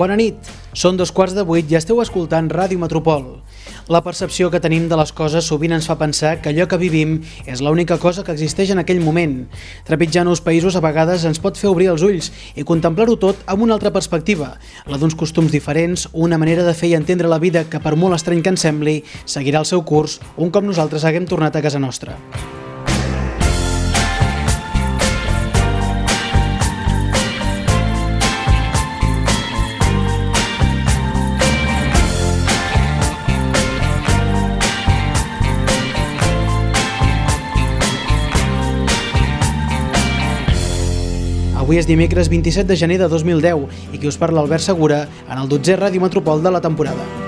Bona nit, són dos quarts de vuit i esteu escoltant Ràdio Metropol. La percepció que tenim de les coses sovint ens fa pensar que allò que vivim és l'única cosa que existeix en aquell moment. Trepitjant uns països a vegades ens pot fer obrir els ulls i contemplar-ho tot amb una altra perspectiva, la d'uns costums diferents, una manera de fer i entendre la vida que per molt estrany que ens sembli, seguirà el seu curs un cop nosaltres haguem tornat a casa nostra. Avui és dimecres 27 de gener de 2010 i qui us parla Albert Segura en el 12è Ràdio Metropol de la temporada.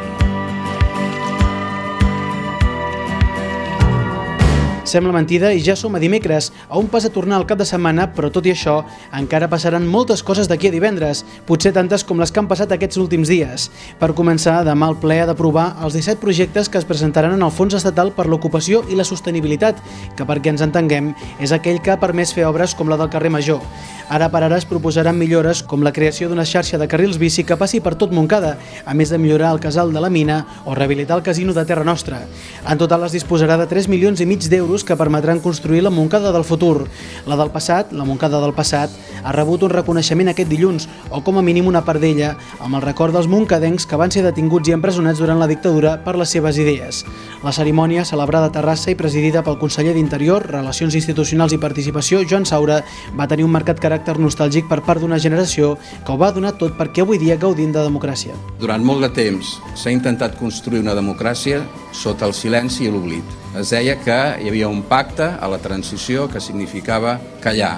Sembla mentida i ja som a dimecres, a un pas a tornar al cap de setmana, però tot i això, encara passaran moltes coses d'aquí a divendres, potser tantes com les que han passat aquests últims dies. Per començar, demà el ple ha d'aprovar els 17 projectes que es presentaran en el Fons Estatal per l'Ocupació i la Sostenibilitat, que perquè ens entenguem és aquell que ha permès fer obres com la del carrer Major. Ara per ara es proposaran millores com la creació d'una xarxa de carrils bici que passi per tot Montcada, a més de millorar el casal de la mina o rehabilitar el casino de Terra Nostra. En total es disposarà de 3 milions i mig d'euros que permetran construir la Montcada del futur. La del passat, la Montcada del passat, ha rebut un reconeixement aquest dilluns, o com a mínim una part d'ella, amb el record dels moncadencs que van ser detinguts i empresonats durant la dictadura per les seves idees. La cerimònia, celebrada a Terrassa i presidida pel conseller d'Interior, Relacions Institucionals i Participació, Joan Saura, va tenir un marcat caràcter nostàlgic per part d'una generació que ho va donar tot perquè avui dia gaudim de democràcia. Durant molt de temps s'ha intentat construir una democràcia sota el silenci i l'oblit. Es deia que hi havia un pacte a la transició que significava callar,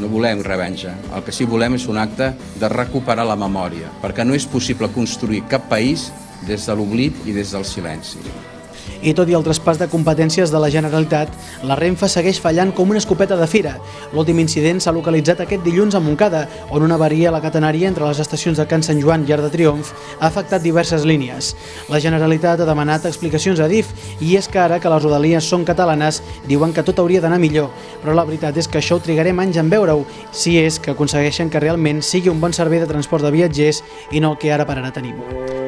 no volem revenja. El que sí volem és un acte de recuperar la memòria, perquè no és possible construir cap país des de l'oblit i des del silenci. I tot i el traspàs de competències de la Generalitat, la Renfe segueix fallant com una escopeta de fira. L'últim incident s'ha localitzat aquest dilluns a Montcada, on una avaria a la catenària entre les estacions de Can Sant Joan i Arc de Triomf ha afectat diverses línies. La Generalitat ha demanat explicacions a DIF i és que ara que les rodalies són catalanes diuen que tot hauria d'anar millor, però la veritat és que això ho trigarem anys en veure-ho, si és que aconsegueixen que realment sigui un bon servei de transport de viatgers i no el que ara per ara tenim.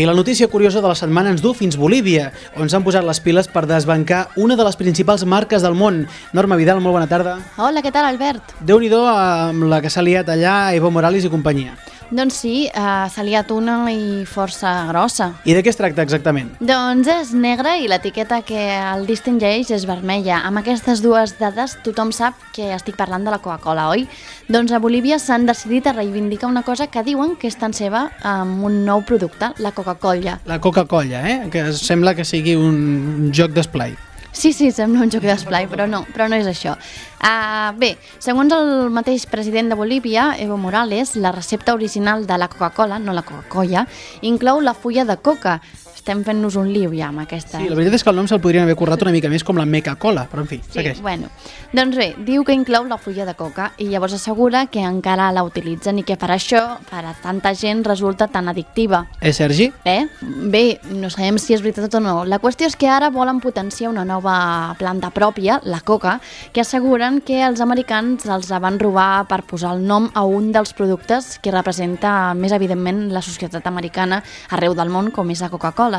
I la notícia curiosa de la setmana ens du fins Bolívia, on s'han posat les piles per desbancar una de les principals marques del món. Norma Vidal, molt bona tarda. Hola, què tal, Albert? Déu-n'hi-do amb la que s'ha liat allà Evo Morales i companyia. Doncs sí, uh, s'ha liat una i força grossa. I de què es tracta exactament? Doncs és negra i l'etiqueta que el distingeix és vermella. Amb aquestes dues dades tothom sap que estic parlant de la Coca-Cola, oi? Doncs a Bolívia s'han decidit a reivindicar una cosa que diuen que és tan seva amb un nou producte, la Coca-Cola. La Coca-Cola, eh? Que sembla que sigui un joc d'esplai. Sí, sí, sembla un joc d'esplai, però no, però no és això. Uh, bé, segons el mateix president de Bolívia, Evo Morales, la recepta original de la Coca-Cola, no la Coca-Cola, inclou la fulla de coca. Estem fent-nos un liu ja amb aquesta... Sí, la veritat és que el nom se'l podrien haver currat una mica més com la Meca-Cola, però en fi, Sí, segueix. bueno. Doncs bé, diu que inclou la fulla de coca i llavors assegura que encara la utilitzen i que per això, per a tanta gent, resulta tan addictiva. Eh, Sergi? Bé, bé, no sabem si és veritat o no. La qüestió és que ara volen potenciar una nova planta pròpia, la coca, que asseguren que els americans els la van robar per posar el nom a un dels productes que representa més evidentment la societat americana arreu del món, com és la Coca-Cola.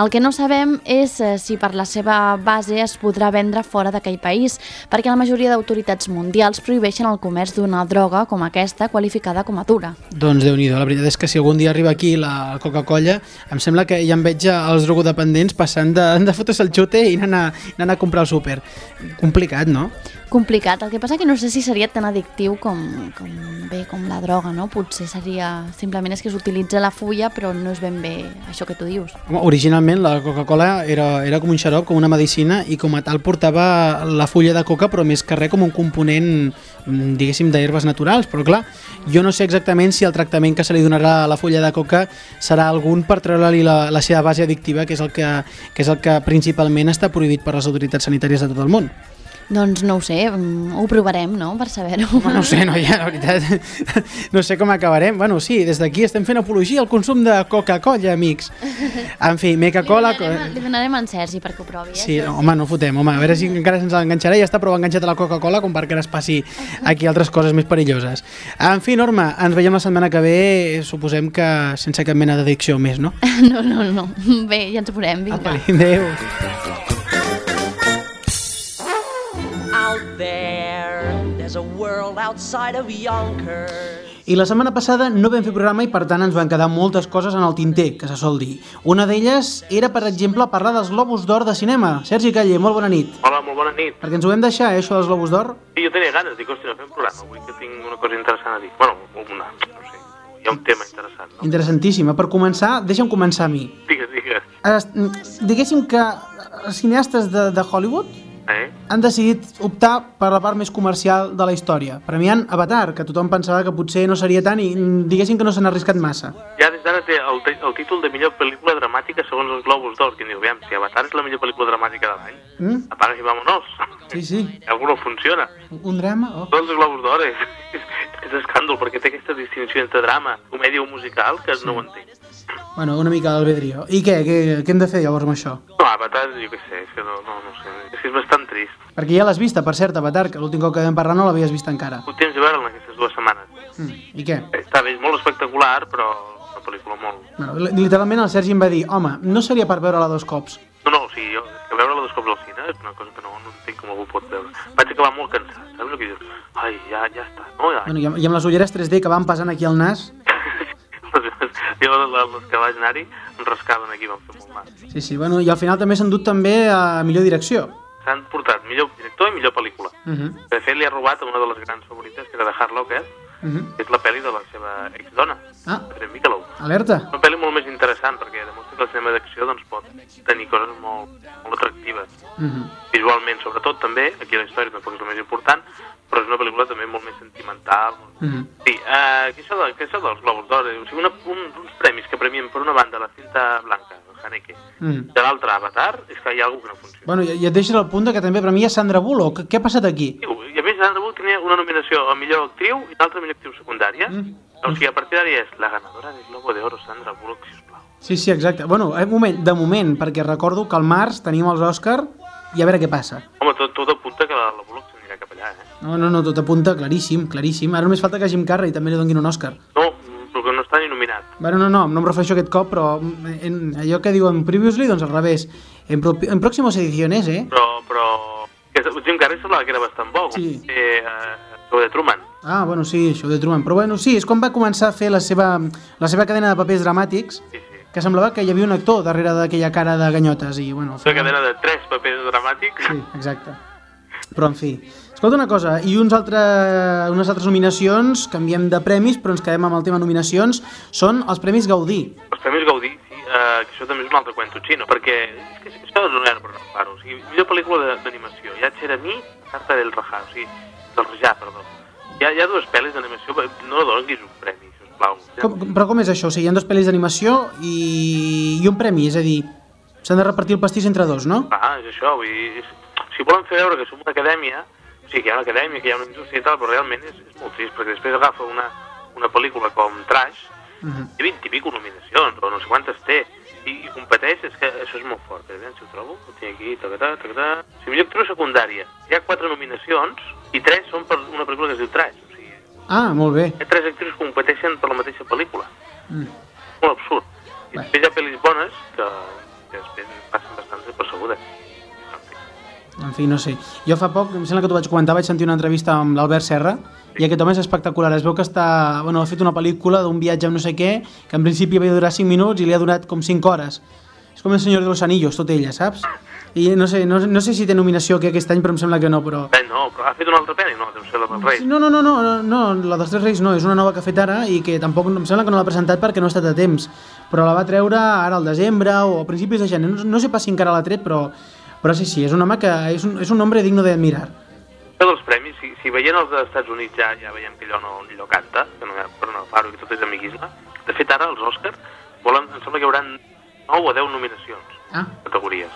El que no sabem és eh, si per la seva base es podrà vendre fora d'aquell país, perquè la majoria d'autoritats mundials prohibeixen el comerç d'una droga com aquesta qualificada com a dura. Doncs déu nhi La veritat és que si algun dia arriba aquí la Coca-Cola, em sembla que ja em veig els drogodependents passant de, de fotre's el xute i anant a, anant a comprar al súper. Complicat, no? Complicat. El que passa que no sé si seria tan addictiu com, com bé com la droga, no? Potser seria... Simplement és que s'utilitza la fulla, però no és ben bé això que tu dius. Home, originalment la Coca-Cola era, era com un xarop, com una medicina, i com a tal portava la fulla de coca, però més que res com un component, mm, diguéssim, d'herbes naturals. Però clar, jo no sé exactament si el tractament que se li donarà a la fulla de coca serà algun per treure-li la, la seva base addictiva, que és, el que, que és el que principalment està prohibit per les autoritats sanitàries de tot el món. Doncs no ho sé, mm, ho provarem, no?, per saber-ho. Home, no ho sé, noia, la veritat. No sé com acabarem. Bueno, sí, des d'aquí estem fent apologia al consum de Coca-Cola, amics. En fi, Meca-Cola... Li donarem, li donarem en Sergi perquè ho provi. Eh? Sí, no, home, no fotem, home, a veure si encara se'ns enganxarà, ja està prou enganxat a la Coca-Cola com perquè es passi aquí altres coses més perilloses. En fi, Norma, ens veiem la setmana que ve, suposem que sense cap mena d'addicció més, no? No, no, no. Bé, ja ens veurem, vinga. Apa, adéu. World outside of Yonkers. I la setmana passada no vam fer programa i per tant ens van quedar moltes coses en el tinter, que se sol dir. Una d'elles era, per exemple, parlar dels Globus d'Or de cinema. Sergi Calle, molt bona nit. Hola, molt bona nit. Perquè ens ho vam deixar, eh, això dels Globus d'Or? Sí, jo tenia ganes, dic, hòstia, no fem programa, avui que tinc una cosa interessant a dir. Bueno, una, no sé, hi ha un tema interessant, no? Interessantíssima. Per començar, deixa'm començar a mi. Digues, digues. Es, diguéssim que els cineastes de, de Hollywood Eh? han decidit optar per la part més comercial de la història, premiant Avatar, que tothom pensava que potser no seria tant i mm, diguéssim que no s'han arriscat massa. Ja des d'ara té el, el títol de millor pel·lícula dramàtica segons els Globus d'Or, que diu, aviam, si Avatar és la millor pel·lícula dramàtica de l'any, Mm? apaga i vámonos. Sí, sí. Algú no funciona. Un drama? Oh. Tots els Globus d'Or és, és, és escàndol, perquè té aquesta distinció entre drama, comèdia o musical, que no ho entenc. Bueno, una mica d'albedrío. I què? què? Què hem de fer llavors amb això? No, Avatar, jo què sé, és que no, no, no sé, és que és bastant trist. Perquè ja l'has vista, per cert, Avatar, que l'últim cop que vam parlar no l'havies vist encara. Ho temps de veure'l en aquestes dues setmanes. Mm. I què? Està bé, és molt espectacular, però una pel·lícula molt... Bueno, li- literalment el Sergi em va dir home, no seria per veure-la dos cops. No, no, o sigui, jo, que veure-la dos cops al cine és una cosa que no, no entenc com algú pot veure. Vaig acabar molt cansat, saps el que dius? Ai, ja, ja està, no? Ja. Bueno, i, amb, I amb les ulleres 3D que van passant aquí al nas, jo, les que vaig anar-hi, em rascaven aquí, van fer molt mal. sí, sí, bueno, i al final també s'han dut també a millor direcció. S'han portat millor director i millor pel·lícula. Uh -huh. De fet, li ha robat una de les grans favorites, que era de Hard Locker, Uh -huh. que és la pel·li de la seva exdona, Ah, Catherine Bigelow. alerta. Una pel·li molt més interessant, perquè demostra que el cinema d'acció doncs, pot tenir coses molt, molt atractives. Uh -huh. visualment sobretot també, aquí la història tampoc és el més important, però és una pel·lícula també molt més sentimental. Uh -huh. Sí, uh, és això de, és això dels Globus d'Or? O sigui, una, un, uns premis que premien per una banda la cinta blanca, el Haneke, -huh. de l'altra Avatar, és que hi ha alguna que no funciona. Bueno, i, i et deixes al punt de que també premia Sandra Bullock. Què, ha passat aquí? I a més, Sandra Bullock tenia una nominació a millor actriu i una altra a millor actriu secundària. Mm. O sigui, a partir d'ara és la ganadora del Globo de Oro, Sandra Bullock, sisplau. Sí, sí, exacte. Bueno, eh, moment, de moment, perquè recordo que al març tenim els Òscar i a veure què passa. Home, tot, tot apunta que la, la Bullock No, no, no, tot apunta claríssim, claríssim. Ara només falta que a Jim Carrey també li donguin un Òscar. No, perquè no està ni nominat. Bueno, no, no, no em refereixo aquest cop, però en allò que diuen previously, doncs al revés. En, pro, en pròximes edicions, eh? Però, però... Que Jim Carrey semblava que era bastant bo. Sí. Eh, eh, show de Truman. Ah, bueno, sí, això de Truman. Però bueno, sí, és com va començar a fer la seva, la seva cadena de papers dramàtics, Sí, sí. que semblava que hi havia un actor darrere d'aquella cara de ganyotes i, bueno... final- cadena de tres papers dramàtics. Sí, exacte. Però, en fi. Escolta una cosa, i uns altre, unes altres nominacions, canviem de premis, però ens quedem amb el tema nominacions, són els Premis Gaudí. Els Premis Gaudí, sí, eh, que això també és un altre cuento xino, perquè és que això no era per no O sigui, millor pel·lícula d'animació. Ja c'era mi, Carta del Rajà, o sigui, del Rajà, perdó. Hi ha, hi ha dues pel·lis d'animació, no donis un premi, sisplau. Com, però com és això? O sigui, hi ha dos pel·lis d'animació i, i un premi, és a dir, s'han de repartir el pastís entre dos, no? Ah, és això, vull dir, és, si volen fer veure que som una acadèmia, sigui, que hi ha una acadèmia, que hi ha una indústria i tal, però realment és, és molt trist, perquè després agafa una, una pel·lícula com Trash, Uh -huh. té 20 i pico nominacions, o no sé quantes té, i, i competeix, és que això és molt fort, eh? si ho trobo, ho tinc aquí, tacatà, tacatà... Sigui, millor actriu secundària, hi ha quatre nominacions, i tres són per una pel·lícula que es diu Trash, o sigui, Ah, molt bé. hi ha tres actrius que competeixen per la mateixa pel·lícula. Mm. Molt absurd. I després hi ha pel·lis bones que, que després passen bastant desapercebudes. En fi. No sé. Jo fa poc, em sembla que t'ho vaig comentar, vaig sentir una entrevista amb l'Albert Serra i aquest home és espectacular. Es veu que està, bueno, ha fet una pel·lícula d'un viatge amb no sé què, que en principi havia de durar 5 minuts i li ha durat com 5 hores. És com el Senyor de los Anillos, tot ella, saps? I no sé, no, no sé si té nominació aquí aquest any, però em sembla que no, però... Bé, no, però ha fet una altra pel·li? No, deu ser la del rei. No, no, no, no, no, no, la dels Tres Reis no, és una nova que ha fet ara i que tampoc em sembla que no l'ha presentat perquè no ha estat a temps, però la va treure ara al desembre o a principis de gener, no, no sé pas si encara l'ha tret, però, però sí, sí, és un home que és un, és un nombre digno d'admirar. Això dels premis, si, si veient els dels Estats Units ja, ja veiem que allò no, allò canta, que no hi ha per no far-ho, que tot és amiguisme. De fet, ara els Oscars volen, em sembla que hi haurà 9 o 10 nominacions, Ah, categories.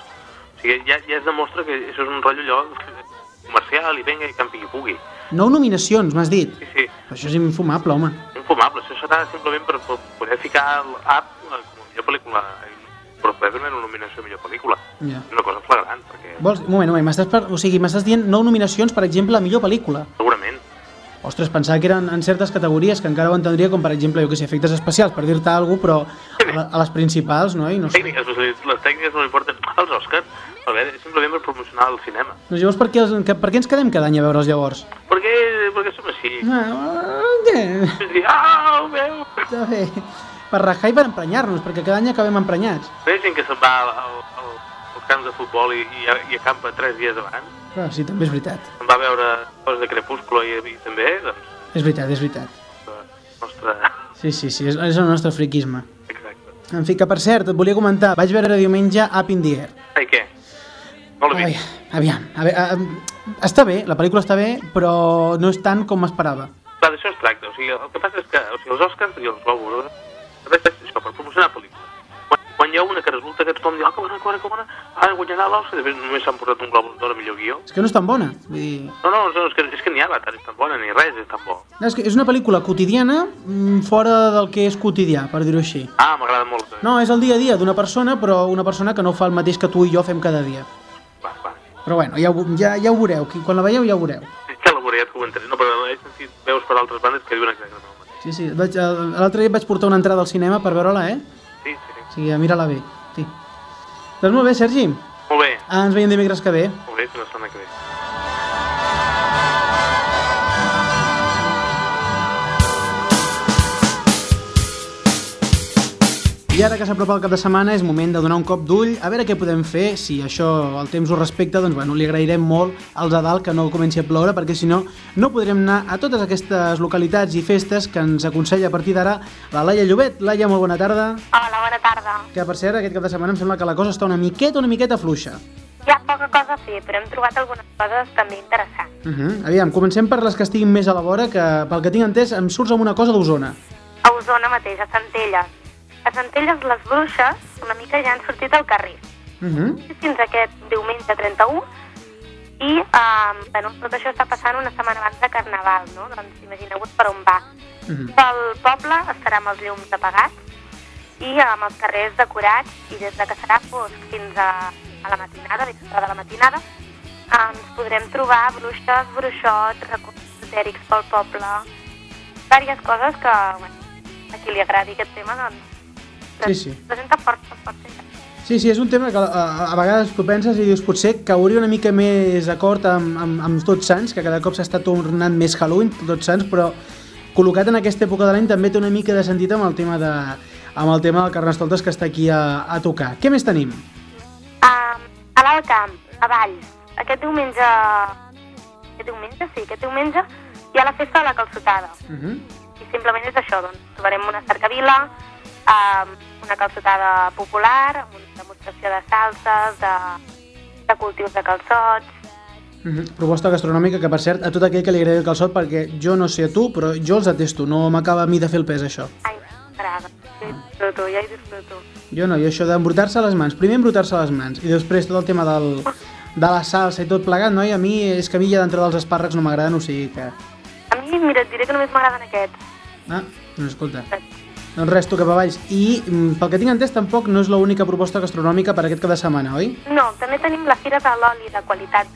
O sigui, ja, ja es demostra que això és un rotllo allò comercial i venga i campi qui pugui. Nou nominacions, m'has dit. Sí, sí, Però això és infumable, home. infumable. Això serà simplement per, per poder ficar l'app com a millor pel·lícula, però poder donar una nominació a millor pel·lícula. Ja. És una cosa flagrant, perquè Vols, un moment, un moment, m'estàs per... o sigui, m'estàs dient nou nominacions, per exemple, a millor pel·lícula. segurament Ostres, pensava que eren en certes categories que encara ho entendria, com per exemple, jo que sé, efectes especials, per dir-te alguna cosa, però a, a les principals, no? I no sé. tècniques, les, les tècniques no importen. Els Oscars, a veure, és simplement per promocionar el cinema. Doncs llavors, per què, els- per què ens quedem cada any a veure'ls llavors? Perquè, perquè som així. Ah, eh, És dir, ah, ho veu? Està bé. Per rajar i per emprenyar-nos, perquè cada any acabem emprenyats. Hi ha gent que se'n va al, al, al, als camps de futbol i, i, i acampa tres dies abans. Però sí, també és veritat. Se'n va a veure coses de Crepúsculo i, i també, doncs, És veritat, és veritat. la nostra... Sí, sí, sí, és, és el nostre friquisme. Exacte. En fi, que per cert, et volia comentar, vaig veure diumenge Up in the Air. Ai, què? No l'he Ai, vist. aviam, a veure, uh, està bé, la pel·lícula està bé, però no és tant com m'esperava. Clar, d'això es tracta. O sigui, el que passa és que o sigui, els Oscars i els Globus serveix per això, per promocionar pel·lícules. Quan, quan hi ha una que resulta que tothom diu, ah, que bona, que bona, que bona, ah, guanyarà l'Oscar, després només s'han posat un Globus d'or millor guió. És que no és tan bona. Vull dir... No, no, no, és que, és que ni Avatar és tan bona, ni res és tan bo. No, és, que és una pel·lícula quotidiana mm, fora del que és quotidià, per dir-ho així. Ah, m'agrada molt. Eh? No, és el dia a dia d'una persona, però una persona que no fa el mateix que tu i jo fem cada dia. Va, va. Però bueno, ja, ja, ja ho veureu, quan la veieu ja ho veureu. És que la veuré, ja et comentaré. No, però he sentit veus per altres bandes que diuen exactament. Sí, sí, el- l'altre dia vaig portar una entrada al cinema per veure-la, eh? Sí, sí, sí. O sigui, mira-la bé, sí. Doncs molt bé, Sergi, Molt bé, ah, ens veiem dimecres que ve. molt bé, la setmana que ve. I ara que s'apropa el cap de setmana és moment de donar un cop d'ull a veure què podem fer, si això el temps ho respecta, doncs bueno, li agrairem molt als de dalt que no comenci a ploure, perquè si no, no podrem anar a totes aquestes localitats i festes que ens aconsella a partir d'ara la Laia Llobet. Laia, molt bona tarda. Hola, bona tarda. Que per cert, aquest cap de setmana em sembla que la cosa està una miqueta, una miqueta fluixa. Hi ha poca cosa a fer, però hem trobat algunes coses també interessants. Uh -huh. Aviam, comencem per les que estiguin més a la vora, que pel que tinc entès em surts amb una cosa d'Osona. A Osona mateix, a Centelles. A Centelles les bruixes una mica ja han sortit al carrer. Uh -huh. Fins aquest diumenge 31 i eh, bueno, tot això està passant una setmana abans de Carnaval, no? Doncs imagineu-vos per on va. Uh -huh. Pel poble estarà amb els llums apagats i amb els carrers decorats i des de que serà fosc fins a, a la matinada, a de la matinada, eh, ens podrem trobar bruixes, bruixots, recursos esotèrics pel poble, diverses coses que, bueno, a qui li agradi aquest tema, doncs, Sí, sí. presenta força, força. Sí, sí, és un tema que a, a, vegades tu penses i dius potser que hauria una mica més d'acord amb, amb, amb Tots Sants, que cada cop s'està tornant més Halloween, Tots Sants, però col·locat en aquesta època de l'any també té una mica de sentit amb el tema de amb el tema del Carnestoltes que està aquí a, a tocar. Què més tenim? Um, a l'Alt Camp, a Valls, aquest diumenge... Aquest diumenge, sí, aquest diumenge hi ha la festa de la calçotada. Uh -huh. I simplement és això, doncs, trobarem una cercavila, um, una calçotada popular, amb una demostració de salses, de, de cultius de calçots... Uh -huh. Proposta gastronòmica que, per cert, a tot aquell que li agradi el calçot, perquè jo no sé a tu, però jo els detesto, no m'acaba a mi de fer el pes, això. Ai, m'agrada. Jo hi disfruto, jo hi disfruto. Jo no, i això d'embrutar-se les mans. Primer embrutar-se les mans i després tot el tema del, de la salsa i tot plegat, no? I a mi, és que a mi ja d'entrada els espàrrecs no m'agraden, o sigui que... A mi, mira, et diré que només m'agraden aquests. Ah, doncs escolta. Doncs res, tu cap avall. I mm, pel que tinc entès, tampoc no és l'única proposta gastronòmica per aquest cap de setmana, oi? No, també tenim la Fira de l'Oli de qualitat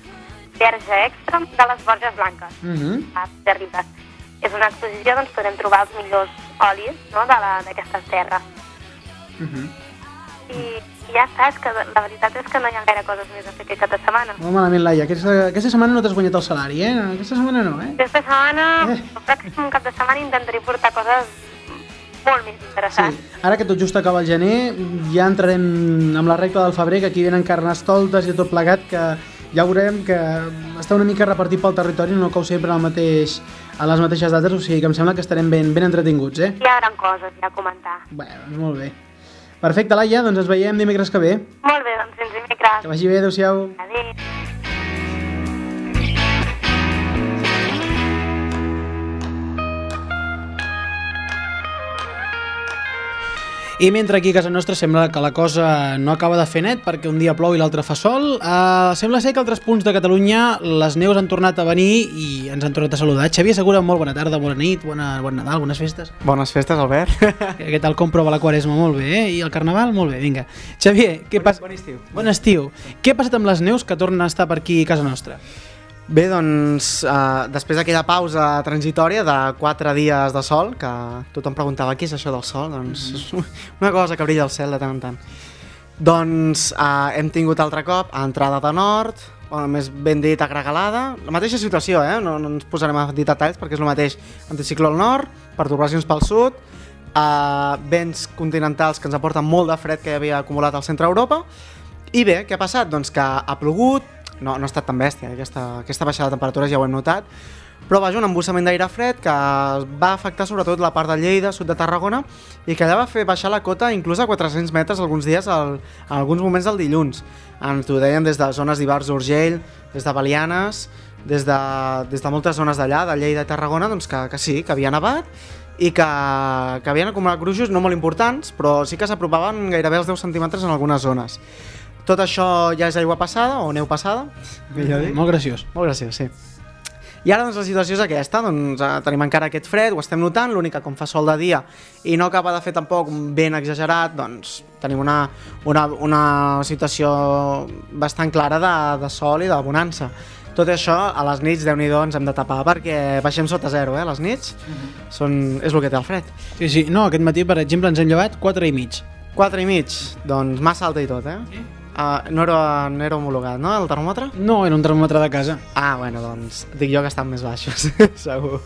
verge extra de les Borges Blanques. Uh -huh. a de Ribes. És una exposició, doncs podrem trobar els millors olis no, d'aquestes terres. uh -huh. I, I ja saps que la veritat és que no hi ha gaire coses més a fer aquest cap de setmana. Molt malament, Laia. Aquesta, aquesta setmana no t'has guanyat el salari, eh? Aquesta setmana no, eh? Aquesta setmana, Eh. el pròxim cap de setmana intentaré portar coses molt més interessants. Sí. Ara que tot just acaba el gener, ja entrarem amb la recta del febrer, que aquí venen carnestoltes i tot plegat, que ja veurem que està una mica repartit pel territori, no cou sempre al mateix, a les mateixes dates, o sigui que em sembla que estarem ben, ben entretinguts, eh? Hi haurà coses ja a comentar. Bé, doncs molt bé. Perfecte, Laia, doncs ens veiem dimecres que ve. Molt bé, doncs fins dimecres. Que vagi bé, adeu-siau. Adéu. I mentre aquí a casa nostra sembla que la cosa no acaba de fer net perquè un dia plou i l'altre fa sol, eh, sembla ser que altres punts de Catalunya les neus han tornat a venir i ens han tornat a saludar. Xavier Segura, molt bona tarda, bona nit, bona, bon Nadal, bones festes. Bones festes, Albert. Què tal, com prova la quaresma? Molt bé, eh? I el carnaval? Molt bé, vinga. Xavier, què passa? Bon estiu. Bon estiu. Què ha passat amb les neus que tornen a estar per aquí a casa nostra? Bé, doncs, eh, després d'aquella pausa transitòria de 4 dies de sol, que tothom preguntava què és això del sol, doncs és una cosa que brilla al cel de tant en tant. Doncs eh, hem tingut altre cop a entrada de nord, bueno, més ben dit agregalada, la mateixa situació, eh? no, no ens posarem a dir detalls perquè és el mateix anticicló al nord, perturbacions pel sud, eh, vents continentals que ens aporten molt de fred que hi havia acumulat al centre d'Europa, i bé, què ha passat? Doncs que ha plogut, no, no ha estat tan bèstia, eh? aquesta, aquesta baixada de temperatures ja ho hem notat, però vaja, un embussament d'aire fred que va afectar sobretot la part de Lleida, sud de Tarragona, i que allà va fer baixar la cota inclús a 400 metres alguns dies, al, en alguns moments del dilluns. Ens ho deien des de zones d'Ibars d'Urgell, des de Balianes, des de, des de moltes zones d'allà, de Lleida i Tarragona, doncs que, que sí, que havia nevat, i que, que havien acumulat gruixos no molt importants, però sí que s'apropaven gairebé als 10 centímetres en algunes zones. Tot això ja és aigua passada, o neu passada, millor dir. Molt graciós. Molt graciós, sí. I ara doncs la situació és aquesta, doncs eh, tenim encara aquest fred, ho estem notant, l'únic que com fa sol de dia i no acaba de fer tampoc un vent exagerat, doncs tenim una, una, una situació bastant clara de, de sol i de bonança. Tot això, a les nits, déu nhi ens hem de tapar perquè baixem sota zero, eh, les nits. Són, és el que té el fred. Sí, sí. No, aquest matí, per exemple, ens hem llevat 4 i mig. 4 i mig, doncs massa alta i tot, eh? Sí? Uh, no, era, no era homologat, no, el termòmetre? No, era un termòmetre de casa. Ah, bueno, doncs dic jo que estan més baixos, segur.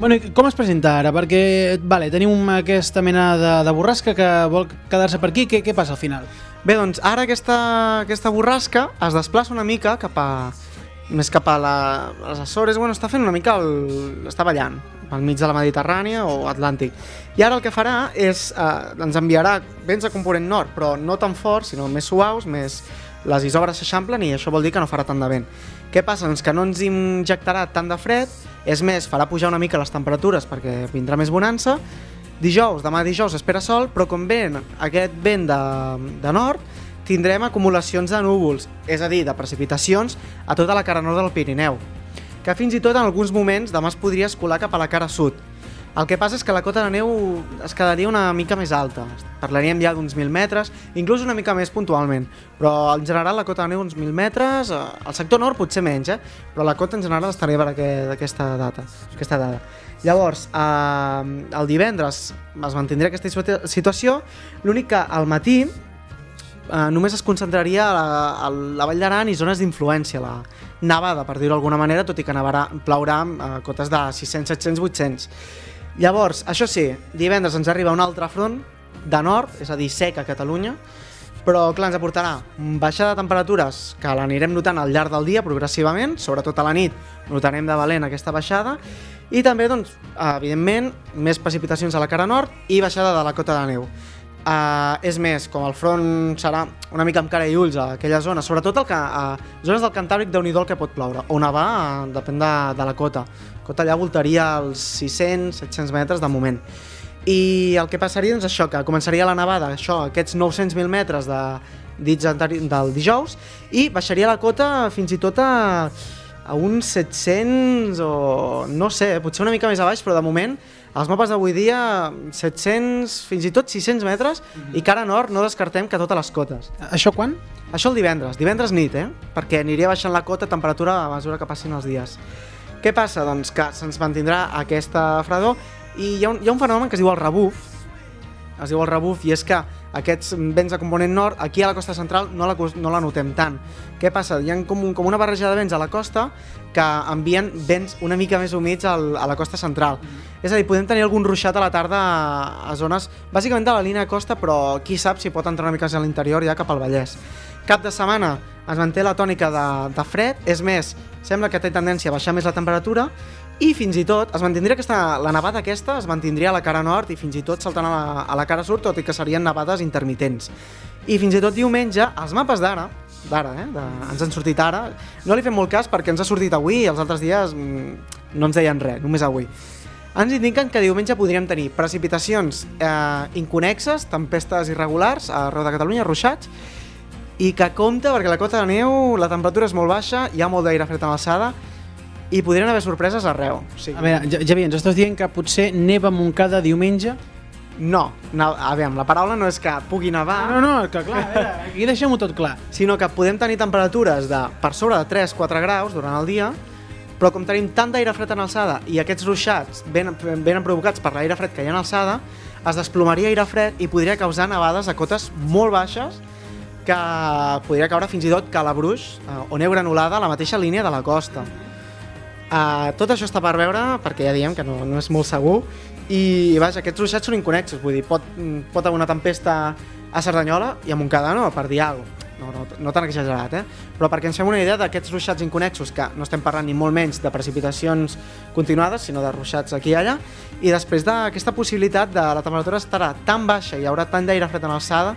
Bueno, com es presenta ara? Perquè, vale, tenim aquesta mena de, de borrasca que vol quedar-se per aquí. Què, què passa al final? Bé, doncs ara aquesta, aquesta borrasca es desplaça una mica cap a més cap a la, les Açores, bueno, està fent una mica el, està ballant al mig de la Mediterrània o Atlàntic. I ara el que farà és, eh, ens enviarà vents de component nord, però no tan forts, sinó més suaus, més les isòbres s'eixamplen i això vol dir que no farà tant de vent. Què passa? Doncs que no ens injectarà tant de fred, és més, farà pujar una mica les temperatures perquè vindrà més bonança. Dijous, demà dijous espera sol, però com ven aquest vent de, de nord, tindrem acumulacions de núvols, és a dir, de precipitacions a tota la cara nord del Pirineu, que fins i tot en alguns moments demà es podria escolar cap a la cara sud. El que passa és que la cota de neu es quedaria una mica més alta. Parlaríem ja d'uns 1.000 metres, inclús una mica més puntualment. Però en general la cota de neu uns 1.000 metres, eh, al sector nord potser menys, eh? però la cota en general estaria per aquesta data, aquesta dada. Llavors, eh, el divendres es mantindria aquesta situació, l'únic que al matí eh, només es concentraria a la, a la Vall d'Aran i zones d'influència, la nevada, per dir-ho d'alguna manera, tot i que nevarà, plourà a eh, cotes de 600, 700, 800. Llavors, això sí, divendres ens arriba un altre front de nord, és a dir, sec a Catalunya, però clar, ens aportarà baixada de temperatures que l'anirem notant al llarg del dia progressivament, sobretot a la nit notarem de valent aquesta baixada, i també, doncs, evidentment, més precipitacions a la cara nord i baixada de la cota de neu. Uh, és més, com el front serà una mica amb cara i ulls a aquella zona, sobretot el que, a uh, zones del Cantàbric, déu nhi el que pot ploure. On va, uh, depèn de, de la cota. La cota allà voltaria als 600-700 metres de moment. I el que passaria, doncs això, que començaria la nevada, això, aquests 900.000 metres de, dits del dijous, i baixaria la cota fins i tot a, a uns 700 o no sé, potser una mica més a baix, però de moment els mapes d'avui dia 700, fins i tot 600 metres mm -hmm. i cara nord no descartem que totes les cotes. Això quan? Això el divendres, divendres nit, eh? Perquè aniria baixant la cota temperatura a mesura que passin els dies. Què passa? Doncs que se'ns mantindrà aquesta fredor i hi ha, un, hi ha un fenomen que es diu el rebuf, es diu el rebuf i és que aquests vents de component nord, aquí a la costa central no la, no la notem tant. Què passa? Hi ha com, un, com una barreja de vents a la costa que envien vents una mica més humits al, a la costa central. Mm. És a dir, podem tenir algun ruixat a la tarda a, a zones, bàsicament de la línia de costa, però qui sap si pot entrar una mica a l'interior ja cap al Vallès. Cap de setmana es manté la tònica de, de fred, és més, sembla que té tendència a baixar més la temperatura i fins i tot es mantindria aquesta, la nevada aquesta es mantindria a la cara nord i fins i tot saltant a la, a la cara sud, tot i que serien nevades intermitents. I fins i tot diumenge, els mapes d'ara, d'ara, eh? De, ens han sortit ara, no li fem molt cas perquè ens ha sortit avui i els altres dies mm, no ens deien res, només avui. ens indiquen que diumenge podríem tenir precipitacions eh, inconexes, tempestes irregulars arreu de Catalunya, ruixats, i que compta perquè la cota de neu, la temperatura és molt baixa, hi ha molt d'aire fred en alçada, i podrien haver sorpreses arreu. O sigui, A veure, Ja- Javi, ens estàs dient que potser neva Montcada diumenge? No, no, a veure, la paraula no és que pugui nevar, No, no, que clar, a veure, aquí deixem-ho tot clar. sinó que podem tenir temperatures de per sobre de 3-4 graus durant el dia, però com tenim tant d'aire fred en alçada i aquests ruixats venen, venen provocats per l'aire fred que hi ha en alçada, es desplomaria aire fred i podria causar nevades a cotes molt baixes que podria caure fins i tot calabruix eh, o neu granulada a la mateixa línia de la costa. Uh, tot això està per veure, perquè ja diem que no, no és molt segur, i vaja, aquests ruixats són inconexos, vull dir, pot, mm, pot haver una tempesta a Cerdanyola i a Montcada no, per dir alguna cosa. No, no, no tan exagerat, eh? Però perquè ens fem una idea d'aquests ruixats inconexos, que no estem parlant ni molt menys de precipitacions continuades, sinó de ruixats aquí i allà, i després d'aquesta possibilitat de la temperatura estarà tan baixa i hi haurà tant d'aire fred en alçada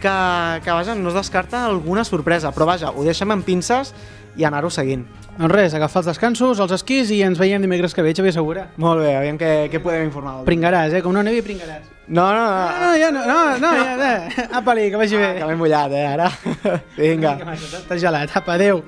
que, que vaja, no es descarta alguna sorpresa, però vaja, ho deixem en pinces i anar-ho seguint. Doncs res, agafar els descansos, els esquís i ens veiem dimecres que ve, Xavier Segura. Molt bé, aviam què, què podem informar. Pringaràs, eh? Com no nevi, pringaràs. No, no, no, Ah, no, ja no, no, no, ja, ja. Apa-li, que vagi bé. que m'he mullat, eh, ara. Vinga. Maco, T'has gelat, apa, adeu.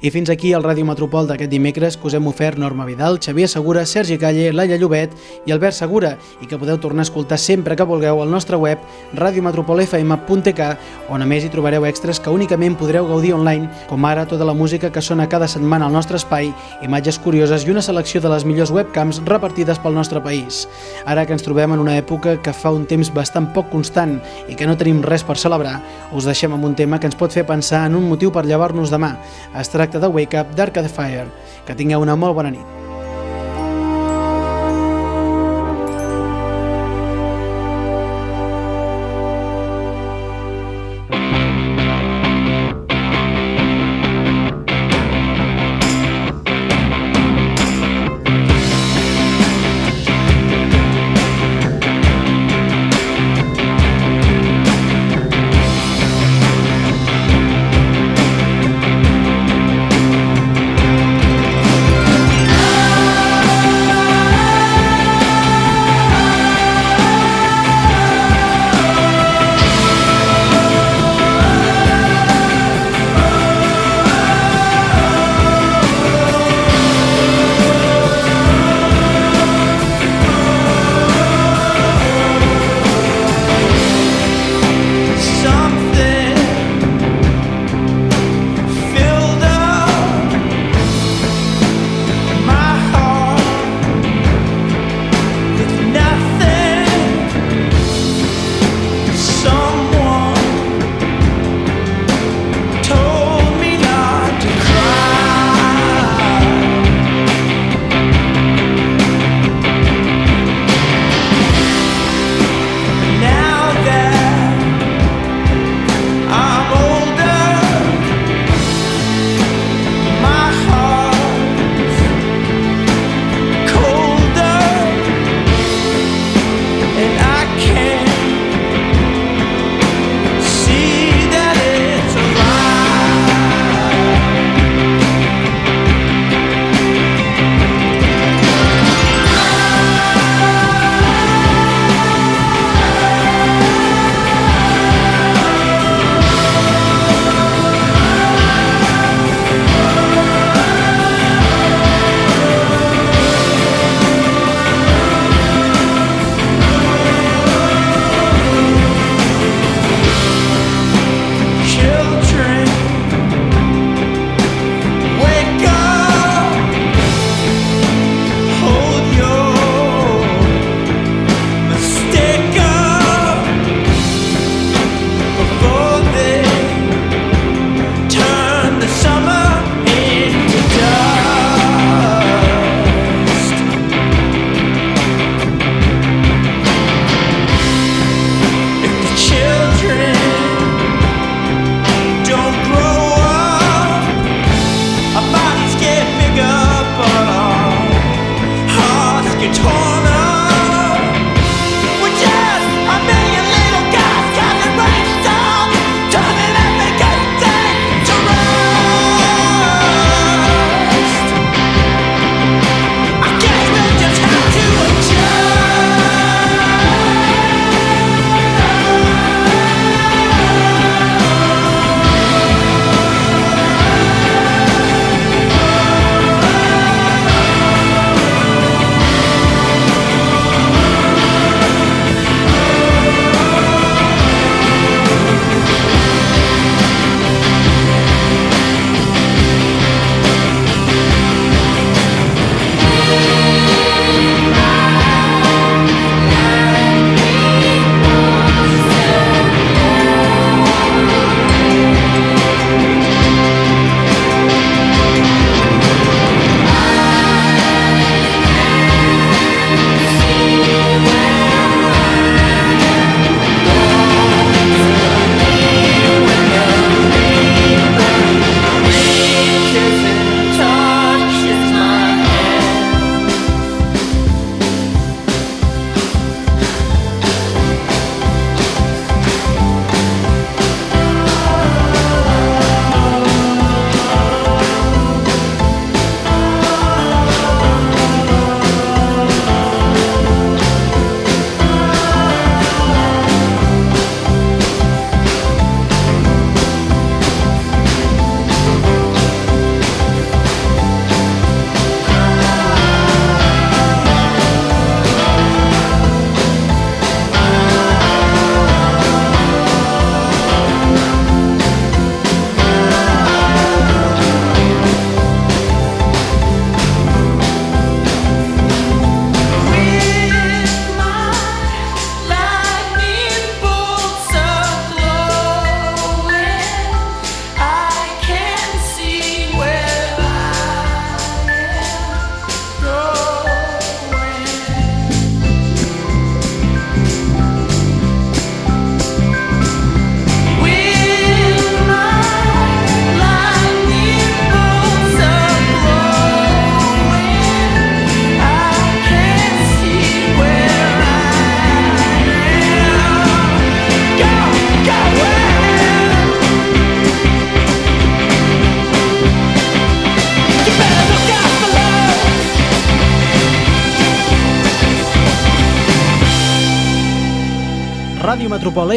I fins aquí el Ràdio Metropol d'aquest dimecres que us hem ofert Norma Vidal, Xavier Segura, Sergi Calle, Laia Llobet i Albert Segura i que podeu tornar a escoltar sempre que vulgueu al nostre web radiometropolfm.tk on a més hi trobareu extras que únicament podreu gaudir online com ara tota la música que sona cada setmana al nostre espai, imatges curioses i una selecció de les millors webcams repartides pel nostre país. Ara que ens trobem en una època que fa un temps bastant poc constant i que no tenim res per celebrar, us deixem amb un tema que ens pot fer pensar en un motiu per llevar-nos demà. Es tracta de Wake Up d'Arcade Fire. Que tingueu una molt bona nit.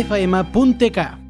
radiometropolfm.tk